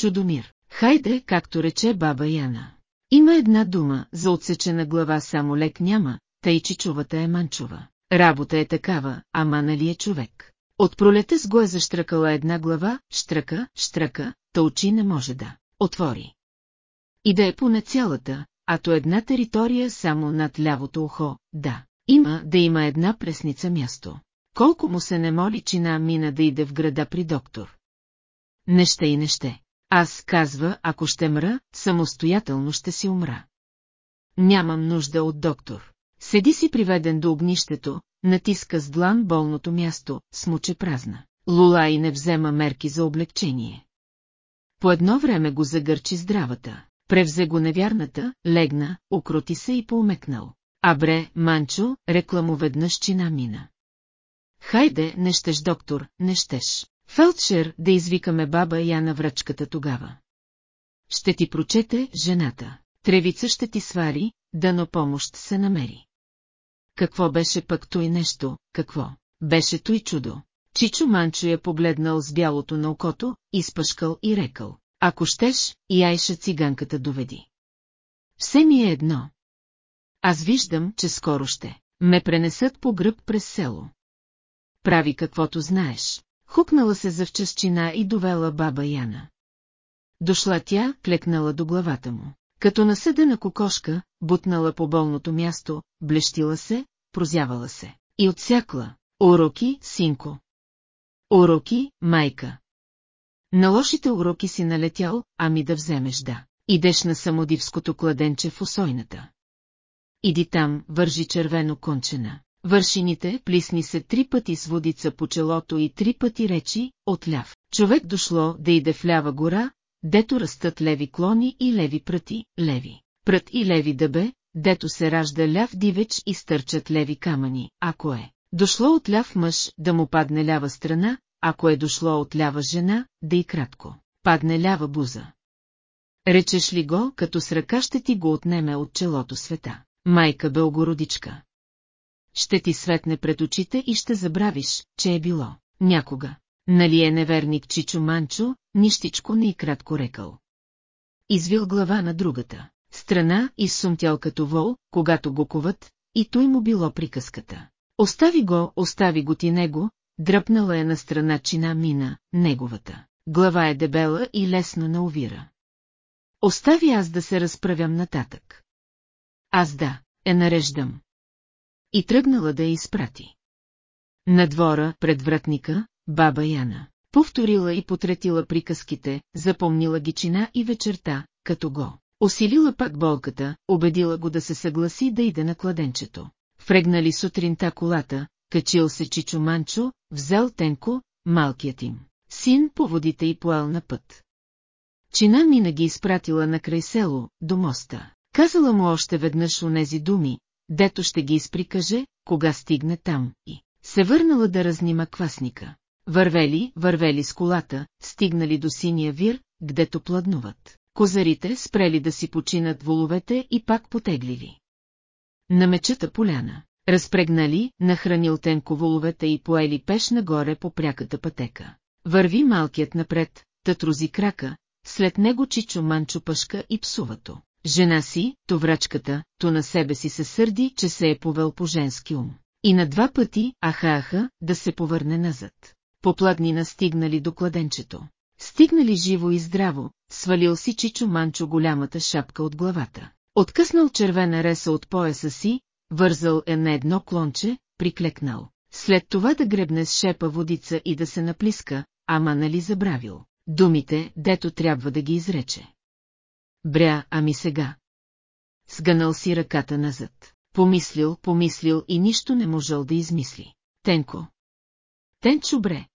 Чудомир. Хайде, както рече баба Яна. Има една дума, за отсечена глава само лек няма, тъй че чувата е манчува. Работа е такава, ама нали е човек. От пролета с го е заштръкала една глава, штръка, штръка, та очи не може да отвори. И да е поне цялата, а то една територия само над лявото ухо, да. Има да има една пресница място. Колко му се не моли чина мина да иде в града при доктор. Не ще и не ще. Аз казва, ако ще мра, самостоятелно ще си умра. Нямам нужда от доктор. Седи си приведен до огнището, натиска с длан болното място, смуче празна. Лула и не взема мерки за облегчение. По едно време го загърчи здравата, превзе го невярната, легна, укроти се и поумекнал. Абре, Манчо, рекламо веднъж чина мина. Хайде, не щеш доктор, не щеш. Фелдшер, да извикаме баба я на връчката тогава. Ще ти прочете жената. Тревица ще ти свари, дано помощ се намери. Какво беше пък той нещо, какво? Беше той чудо. Чичо Манчо я погледнал с бялото на окото, изпъшкал и рекал. Ако щеш, и Айша циганката доведи. Все ми е едно. Аз виждам, че скоро ще ме пренесат по гръб през село. Прави каквото знаеш. Хукнала се за вчъщина и довела баба Яна. Дошла тя, клекнала до главата му. Като насъдена кокошка, бутнала по болното място, блещила се, прозявала се. И отсякла. Уроки, синко. Уроки, майка. На лошите уроки си налетял, ами да вземеш да. Идеш на самодивското кладенче в усойната. Иди там, вържи червено кончена. Вършините плисни се три пъти с водица по челото и три пъти речи, отляв. Човек дошло да иде в лява гора, дето растат леви клони и леви пръти, леви. Прът и леви дъбе, дето се ражда ляв дивеч и стърчат леви камъни, ако е. Дошло от ляв мъж да му падне лява страна, ако е дошло от лява жена, да и кратко. Падне лява буза. Речеш ли го, като с ръка ще ти го отнеме от челото света. Майка белгородичка ще ти светне пред очите и ще забравиш, че е било. Някога. Нали е неверник Чичо Манчо, нищичко не и кратко рекал. Извил глава на другата. Страна и сумтял като вол, когато го коват, и той му било приказката. Остави го, остави го ти него, дръпнала е на страна чина мина, неговата. Глава е дебела и лесно на увира. Остави аз да се разправям нататък. Аз да, е нареждам и тръгнала да я изпрати. На двора, пред вратника, баба Яна, повторила и потретила приказките, запомнила ги чина и вечерта, като го. Осилила пак болката, убедила го да се съгласи да иде на кладенчето. Фрегнали сутринта колата, качил се Чичо Манчо, взел Тенко, малкият им. Син по водите и поел на път. Чина мина ги изпратила на край село, до моста. Казала му още веднъж онези думи, дето ще ги изприкаже, кога стигне там, и се върнала да разнима квасника. Вървели, вървели с колата, стигнали до синия вир, гдето пладнуват. Козарите спрели да си починат воловете и пак потеглили. На мечата поляна, разпрегнали, нахранил тенко воловете и поели пеш нагоре по пряката пътека. Върви малкият напред, тътрози крака, след него чичо манчо пъшка и псувато. Жена си, то врачката, то на себе си се сърди, че се е повел по женски ум. И на два пъти, аха-аха, да се повърне назад. Попладнина стигнали до кладенчето. Стигнали живо и здраво, свалил си Чичо Манчо голямата шапка от главата. Откъснал червена реса от пояса си, вързал е на едно клонче, приклекнал. След това да гребне с шепа водица и да се наплиска, ама нали забравил. Думите, дето трябва да ги изрече. Бря, ами сега. Сгънал си ръката назад. Помислил, помислил и нищо не можел да измисли. Тенко. Тенчо бре.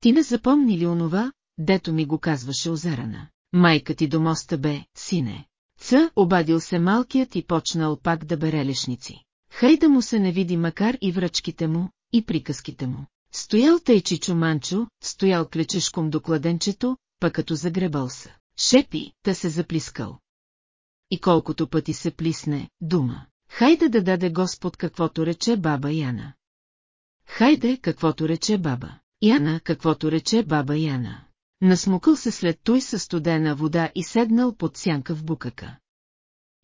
Ти не запомни ли онова, дето ми го казваше озарана? Майка ти до моста бе, сине. Ца обадил се малкият и почнал пак да бере лешници. Хай да му се не види макар и връчките му, и приказките му. Стоял тъй Чичо Манчо, стоял клечешком до кладенчето, пък като загребал са. Шепи, та се заплискал. И колкото пъти се плисне, дума. Хайде да даде Господ каквото рече баба Яна. Хайде каквото рече баба. Яна каквото рече баба Яна. Насмукал се след той със студена вода и седнал под сянка в букака.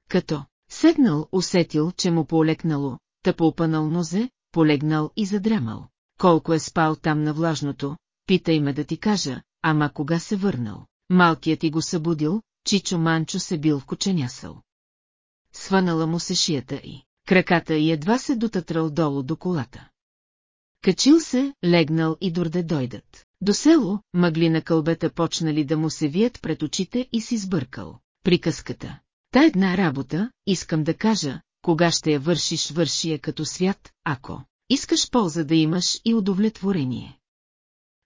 Като седнал, усетил, че му полекнало, та поупанал нозе, полегнал и задрямал. Колко е спал там на влажното, питай ме да ти кажа, ама кога се върнал. Малкият ти го събудил, Чичо Манчо се бил в коченясъл. Свънала му се шията и краката и едва се дотътрал долу до колата. Качил се, легнал и дорде дойдат. До село, мъгли на кълбета почнали да му се вият пред очите и си сбъркал. Приказката. Та една работа, искам да кажа, кога ще я вършиш, върши я като свят, ако искаш полза да имаш и удовлетворение.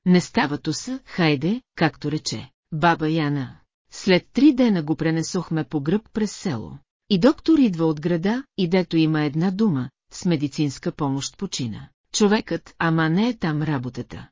Не става туса, хайде, както рече, баба Яна. След три дена го пренесохме по гръб през село. И доктор идва от града, и дето има една дума, с медицинска помощ почина. Човекът, ама не е там работата.